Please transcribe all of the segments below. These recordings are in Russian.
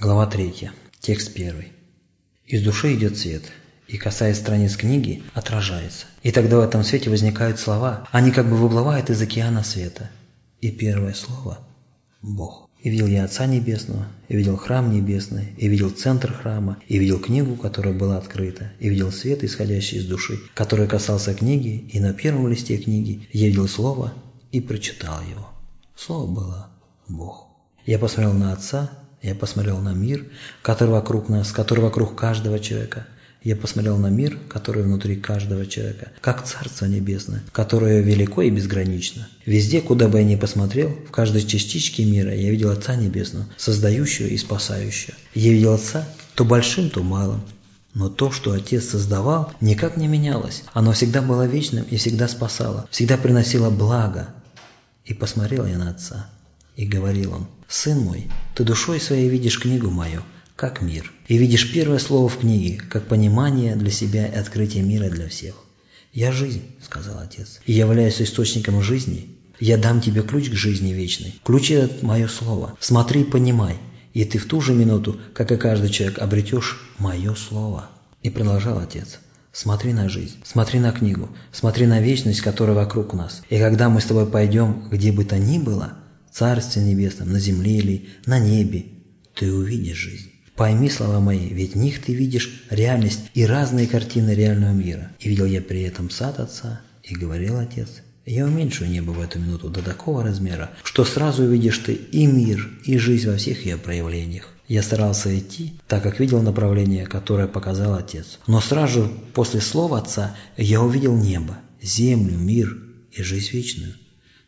Глава 3. Текст 1. Из души идет свет, и, касаясь страниц книги, отражается. И тогда в этом свете возникают слова, они как бы выплывают из океана света. И первое слово – Бог. И видел я Отца Небесного, и видел храм небесный, и видел центр храма, и видел книгу, которая была открыта, и видел свет, исходящий из души, который касался книги, и на первом листе книги я видел слово и прочитал его. Слово было Бог. Я посмотрел на Отца, я посмотрел на мир, который вокруг нас, который вокруг каждого человека. Я посмотрел на мир, который внутри каждого человека, как Царство Небесное, которое велико и безгранично. Везде, куда бы я ни посмотрел, в каждой частичке мира я видел Отца Небесного, создающего и спасающего. Я видел Отца то большим, то малым, но то, что Отец создавал, никак не менялось. Оно всегда было вечным и всегда спасало, всегда приносило благо. И посмотрел я на Отца, и говорил он, «Сын мой, ты душой своей видишь книгу мою, как мир, и видишь первое слово в книге, как понимание для себя и открытие мира для всех. Я жизнь, — сказал отец, — и являюсь источником жизни. Я дам тебе ключ к жизни вечной. Ключ этот — мое слово. Смотри понимай, и ты в ту же минуту, как и каждый человек, обретешь мое слово. И продолжал отец. Смотри на жизнь, смотри на книгу, смотри на вечность, которая вокруг нас. И когда мы с тобой пойдем, где бы то ни было, Царстве Небесном, на земле или на небе, ты увидишь жизнь. Пойми слова мои, ведь в них ты видишь реальность и разные картины реального мира. И видел я при этом сад отца, и говорил отец, я уменьшу небо в эту минуту до такого размера, что сразу увидишь ты и мир, и жизнь во всех ее проявлениях. Я старался идти, так как видел направление, которое показал отец. Но сразу после слов отца я увидел небо, землю, мир и жизнь вечную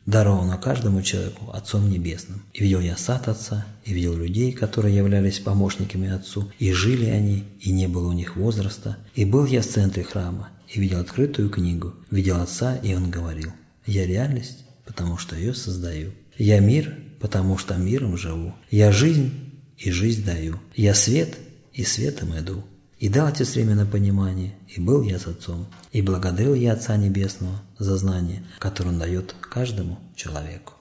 даровано каждому человеку Отцом Небесным. И видел я сад Отца, и видел людей, которые являлись помощниками Отцу, и жили они, и не было у них возраста. И был я в центре храма, и видел открытую книгу, видел Отца, и Он говорил, «Я реальность, потому что ее создаю. Я мир, потому что миром живу. Я жизнь, и жизнь даю. Я свет, и светом иду. И дал Отец время на понимание, и был я с Отцом, и благодарил я Отца Небесного за знание, которое Он дает каждому человеку.